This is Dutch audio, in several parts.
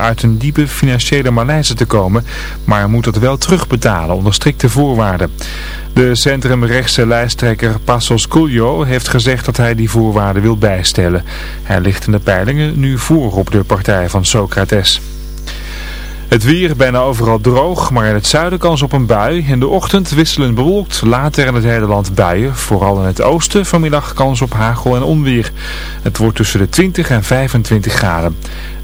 uit een diepe financiële malaise te komen, maar moet dat wel terugbetalen onder strikte voorwaarden. De centrumrechtse lijsttrekker Passos Coelho heeft gezegd dat hij die voorwaarden wil bijstellen. Hij ligt in de peilingen nu voor op de partij van Socrates. Het weer bijna overal droog, maar in het zuiden kans op een bui. In de ochtend wisselend bewolkt, later in het hele land buien. Vooral in het oosten vanmiddag kans op hagel en onweer. Het wordt tussen de 20 en 25 graden.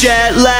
jet lag.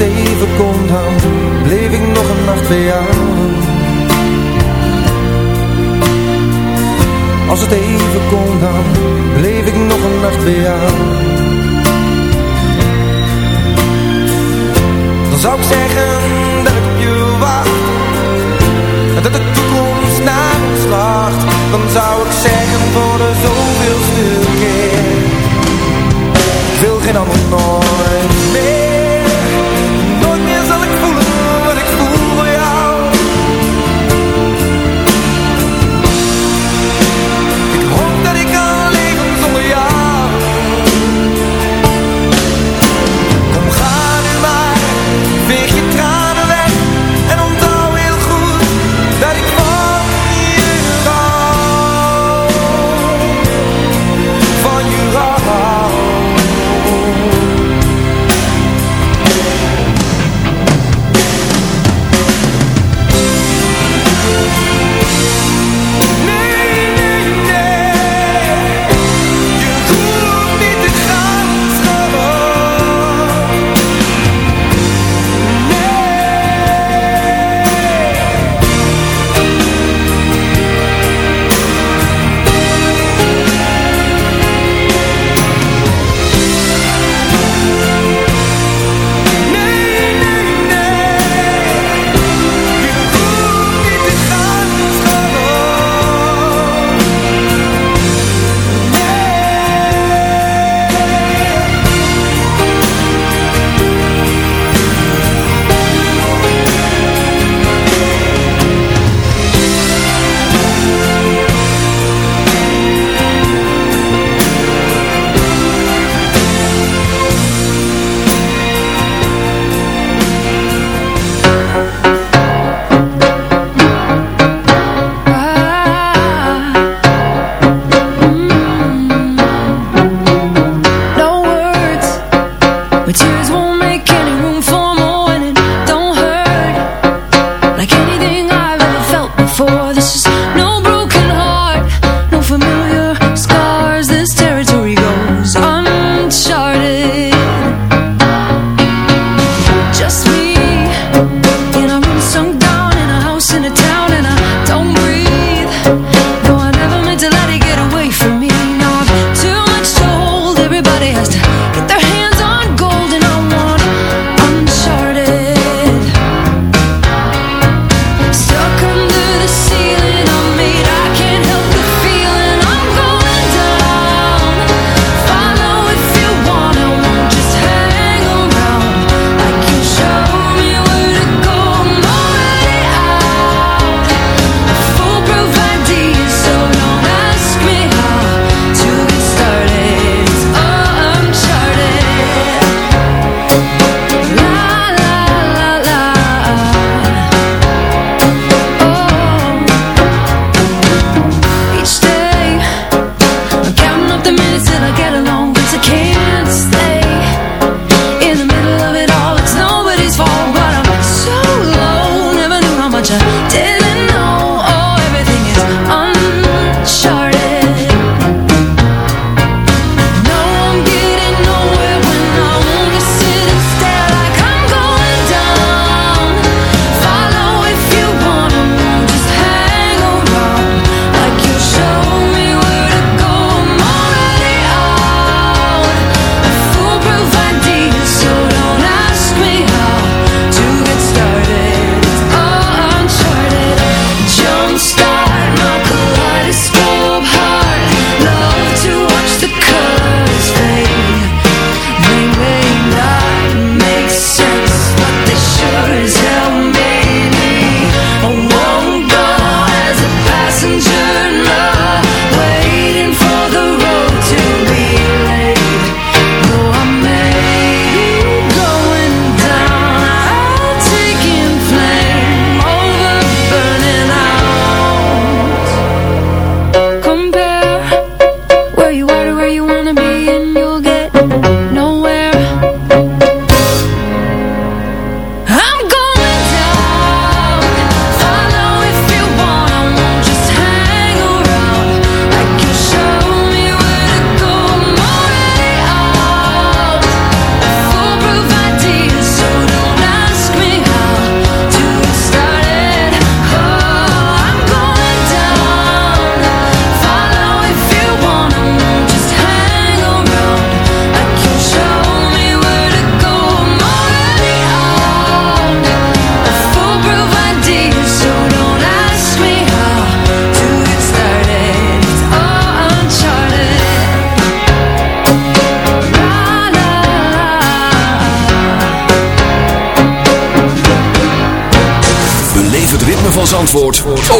even kon, dan bleef ik nog een nacht bij jou. Als het even kon dan bleef ik nog een nacht bij jou. Dan zou ik zeggen dat ik op je wacht dat de toekomst naar ons lacht Dan zou ik zeggen voor de zoveelste keer. Ik wil geen ander nooit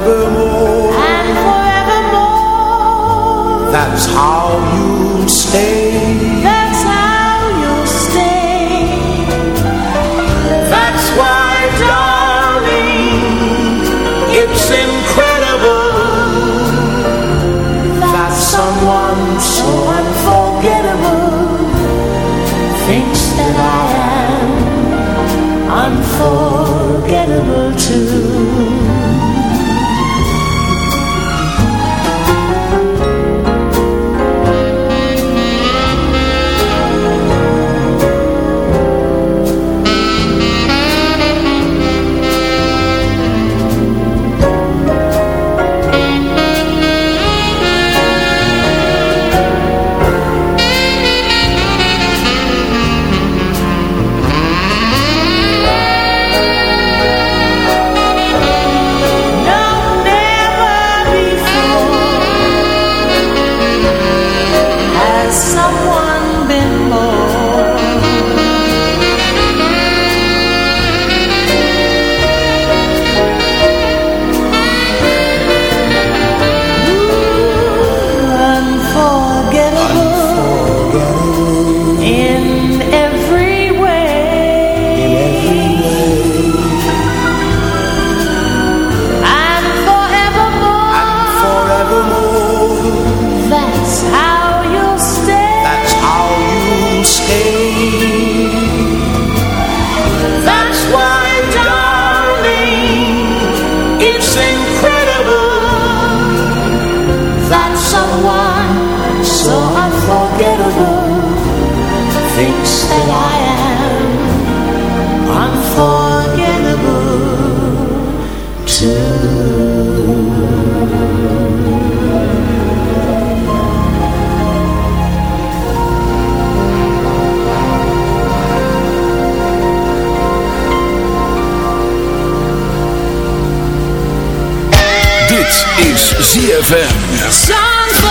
forevermore. And forevermore. That's how you'll stay. thinks that I am unforgettable too. is ZFM.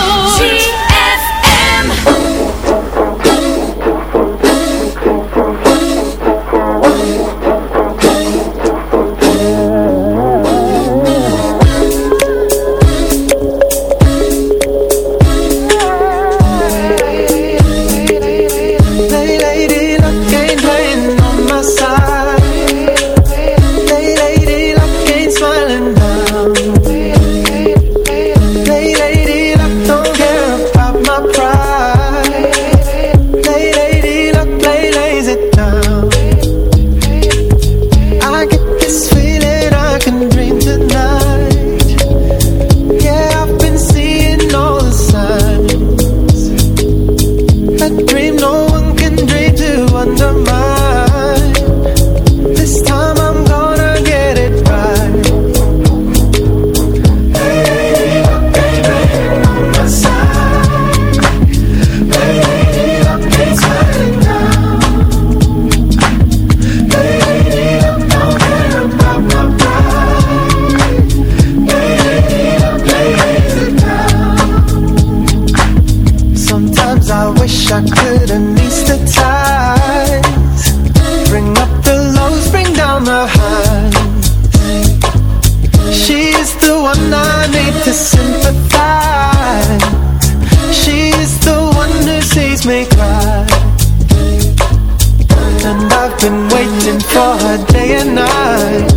She's the one I need to sympathize. The one who sees me cry. And I've been waiting for her day and night.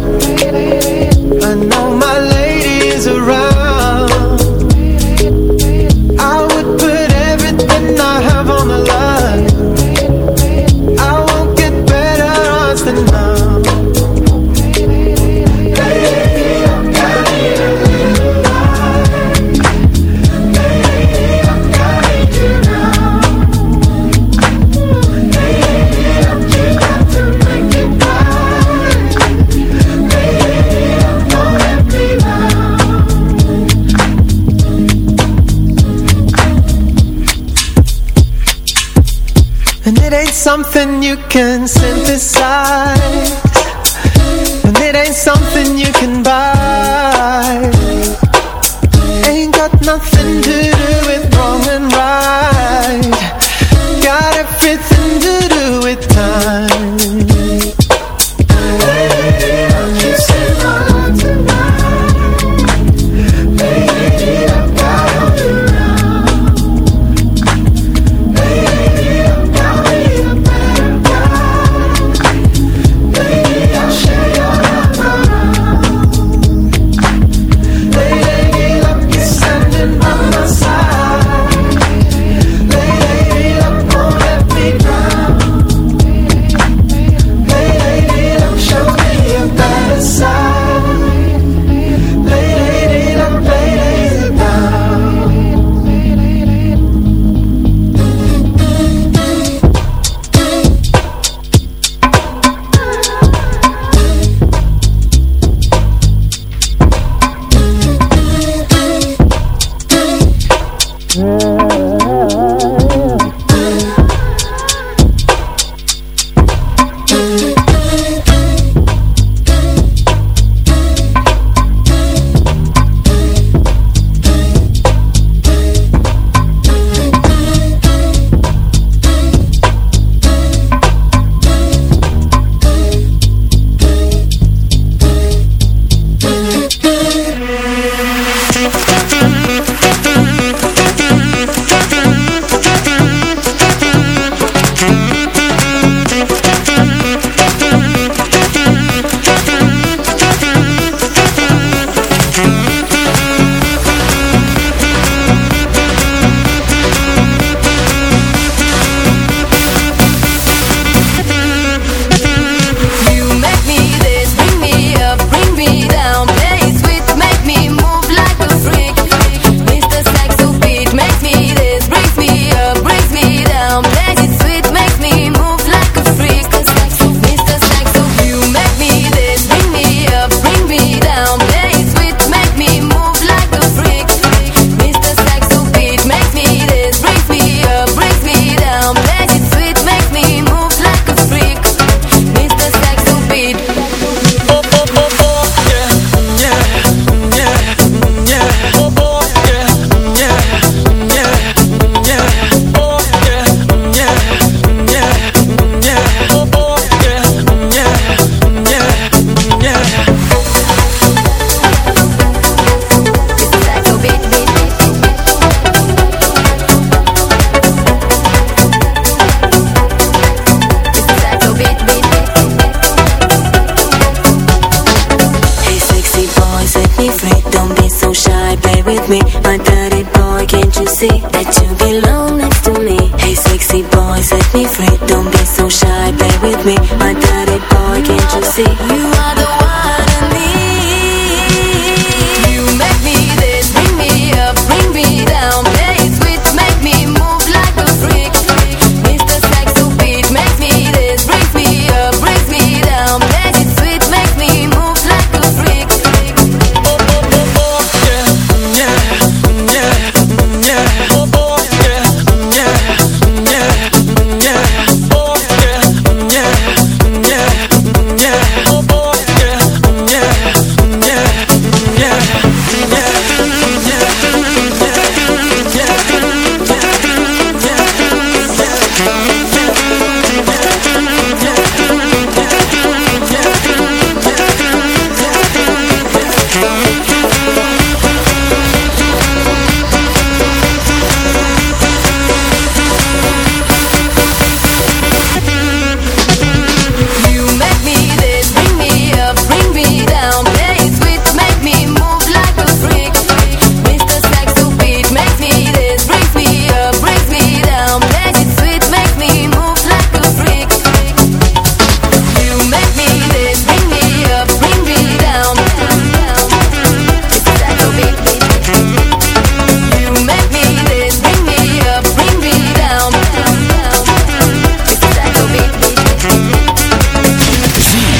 I know can synthesize. me.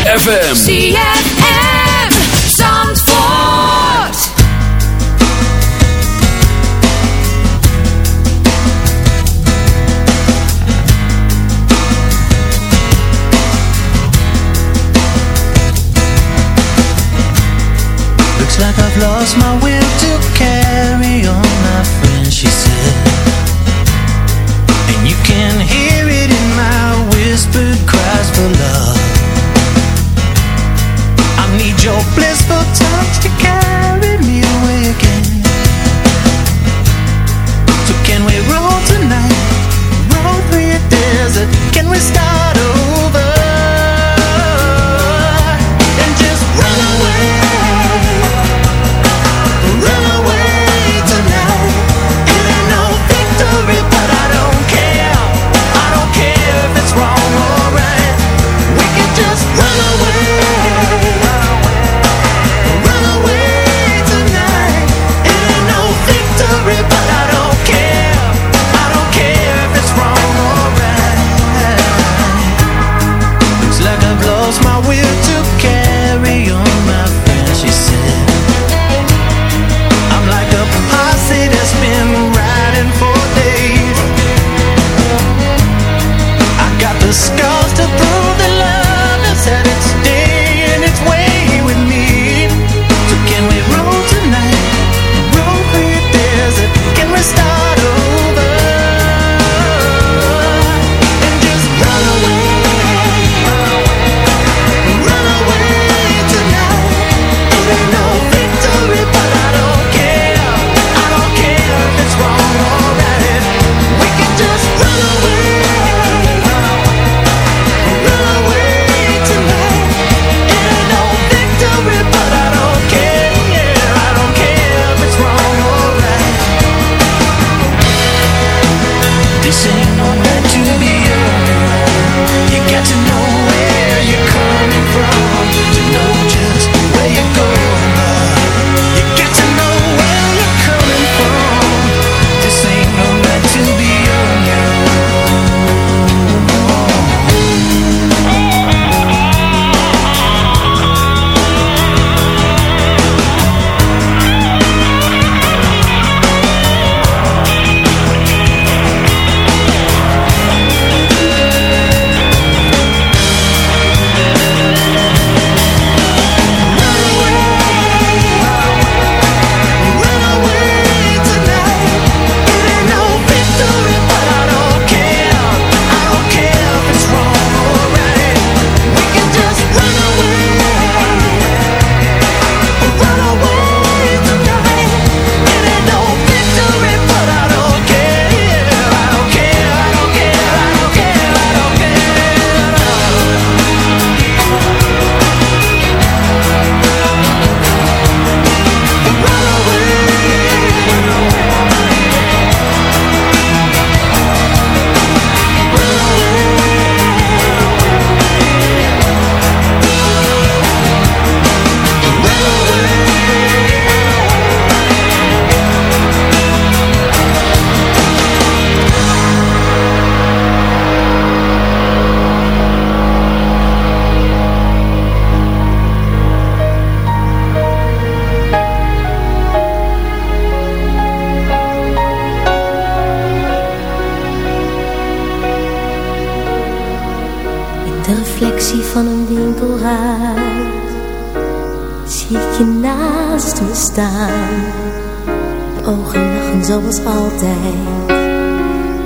ZFM. ZFM. Zandvoort. Looks like I've lost my way. Ziek Zie ik je naast me staan. Ogen lachen zoals altijd.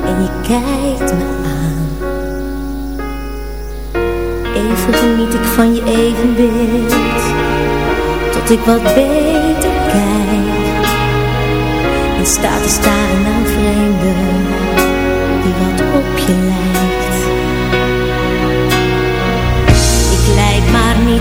En je kijkt me aan. Even geniet ik van je evenbeeld. Tot ik wat beter kijk. En sta te staren aan vreemden Die wat op je lijkt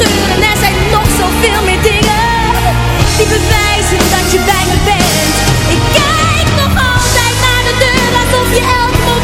er zijn nog zoveel meer dingen Die bewijzen dat je bij me bent Ik kijk nog altijd naar de deur alsof je elf komt.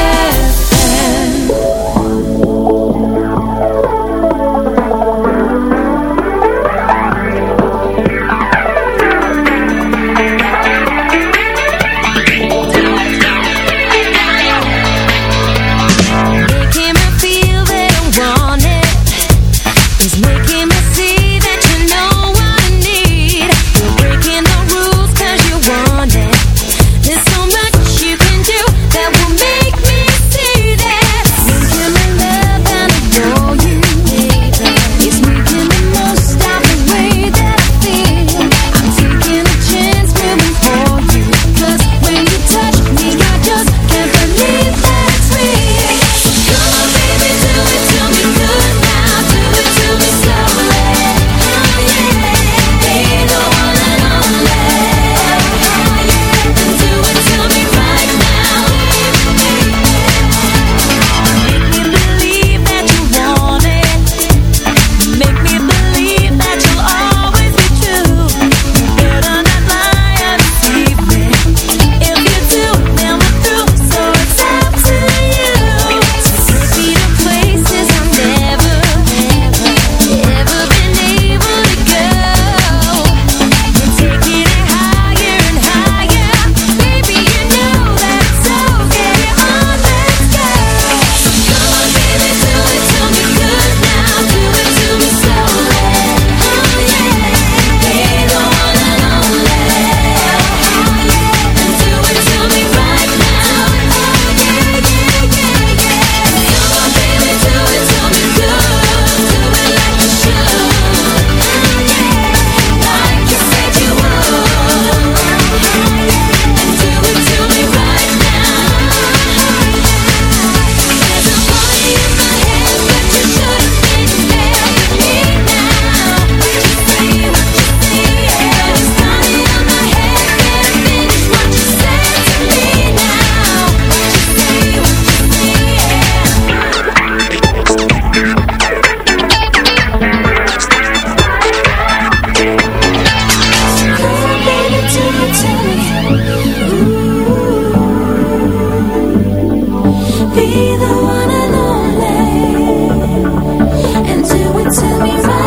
be the one and only and do it to me right.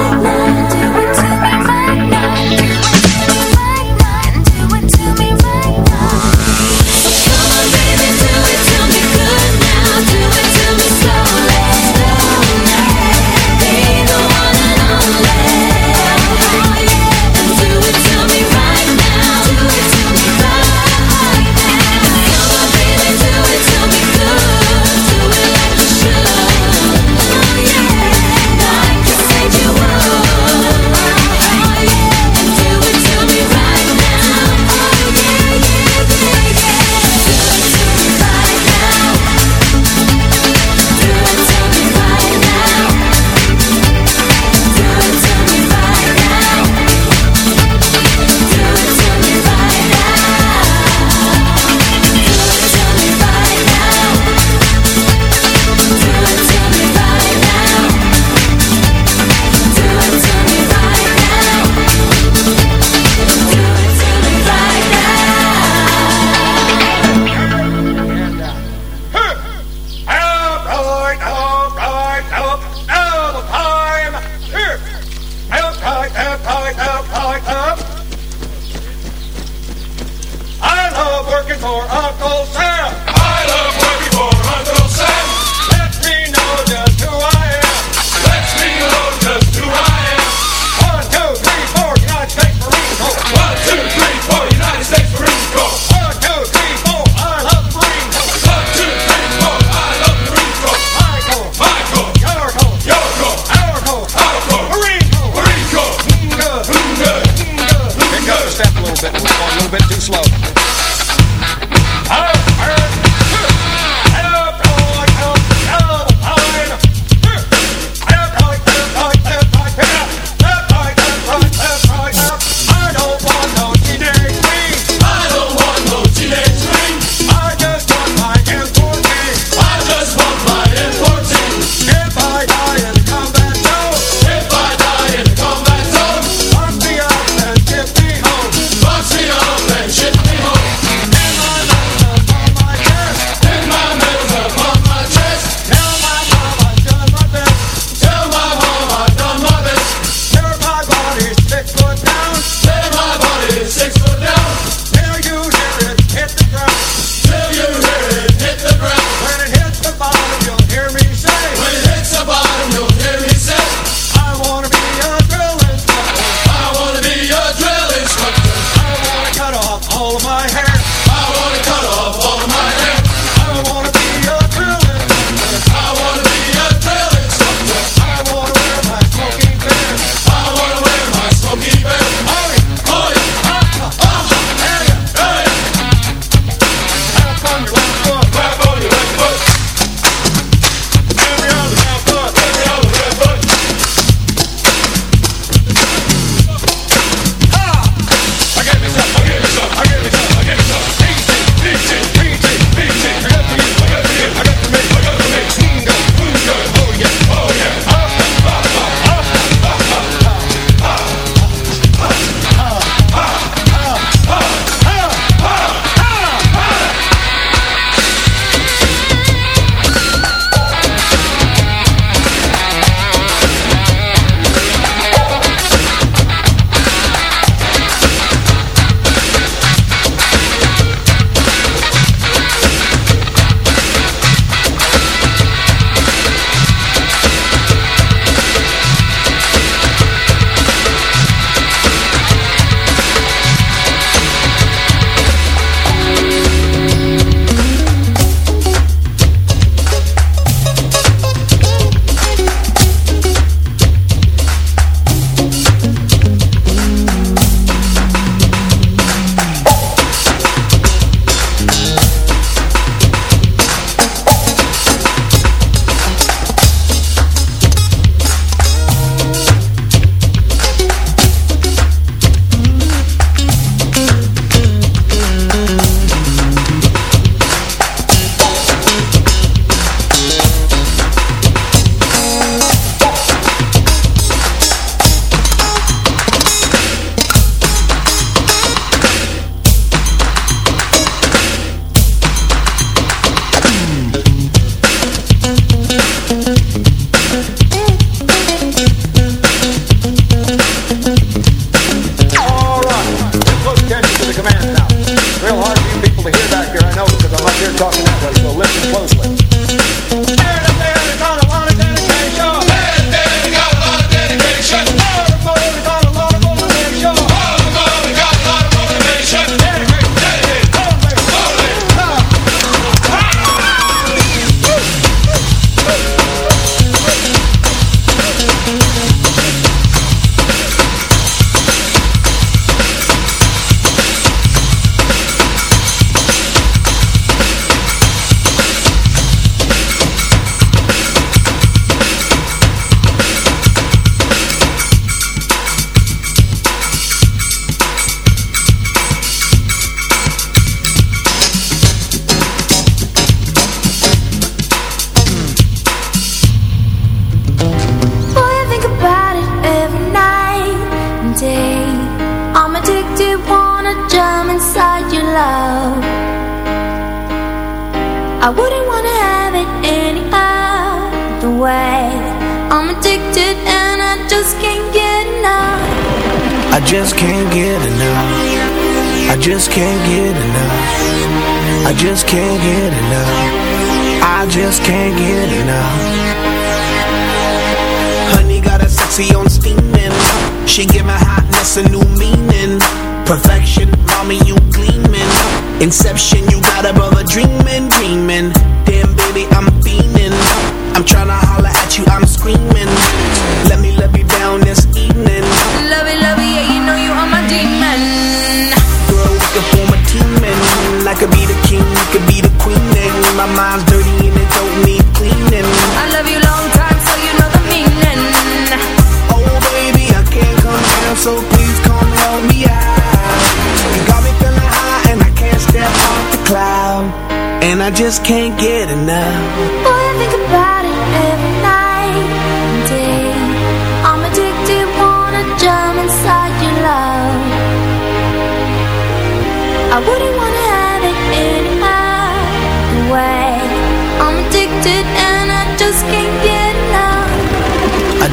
Slow.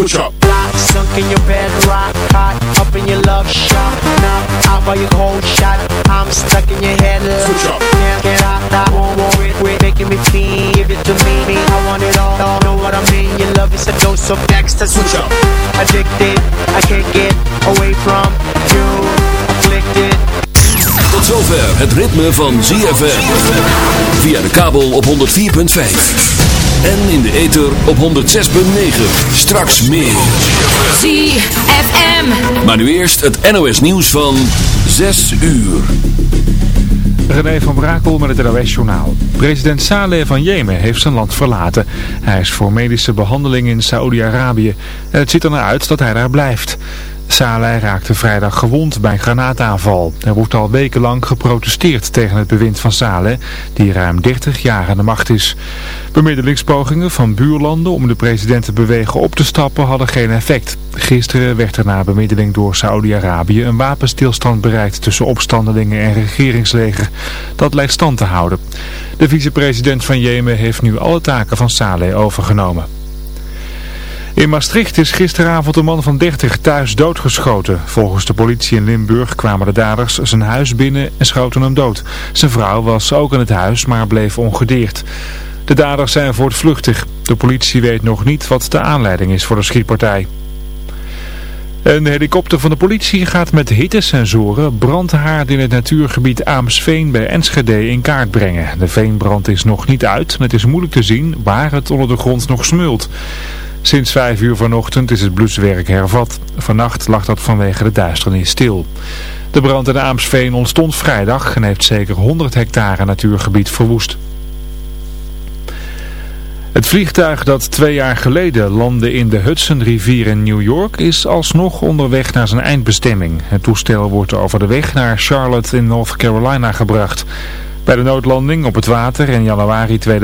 Switch up. Block sunk in your bed, rock hot, up in your love shot. Now out by your cold shot, I'm stuck in your head. Switch up. Can't get out, I won't worry, quit making me feel. Give it to me, I want it all. Know what I mean? Your love is a dose of next. Switch up. Addicted, I can't get away from you. Tot zover het ritme van ZFM. Via de kabel op 104.5. En in de ether op 106.9. Straks meer. ZFM. Maar nu eerst het NOS nieuws van 6 uur. René van Brakel met het NOS-journaal. President Saleh van Jemen heeft zijn land verlaten. Hij is voor medische behandeling in Saoedi-Arabië. En het ziet er naar uit dat hij daar blijft. Saleh raakte vrijdag gewond bij een granaataanval. Er wordt al wekenlang geprotesteerd tegen het bewind van Saleh, die ruim 30 jaar aan de macht is. Bemiddelingspogingen van buurlanden om de president te bewegen op te stappen hadden geen effect. Gisteren werd er na bemiddeling door Saoedi-Arabië een wapenstilstand bereikt tussen opstandelingen en regeringsleger. Dat lijkt stand te houden. De vicepresident van Jemen heeft nu alle taken van Saleh overgenomen. In Maastricht is gisteravond een man van 30 thuis doodgeschoten. Volgens de politie in Limburg kwamen de daders zijn huis binnen en schoten hem dood. Zijn vrouw was ook in het huis, maar bleef ongedeerd. De daders zijn voortvluchtig. De politie weet nog niet wat de aanleiding is voor de schietpartij. Een helikopter van de politie gaat met hittesensoren brandhaarden in het natuurgebied Aamsveen bij Enschede in kaart brengen. De veenbrand is nog niet uit en het is moeilijk te zien waar het onder de grond nog smult. Sinds vijf uur vanochtend is het bluswerk hervat. Vannacht lag dat vanwege de duisternis stil. De brand in Aamsveen ontstond vrijdag en heeft zeker 100 hectare natuurgebied verwoest. Het vliegtuig dat twee jaar geleden landde in de Hudsonrivier in New York is alsnog onderweg naar zijn eindbestemming. Het toestel wordt over de weg naar Charlotte in North Carolina gebracht. Bij de noodlanding op het water in januari 2000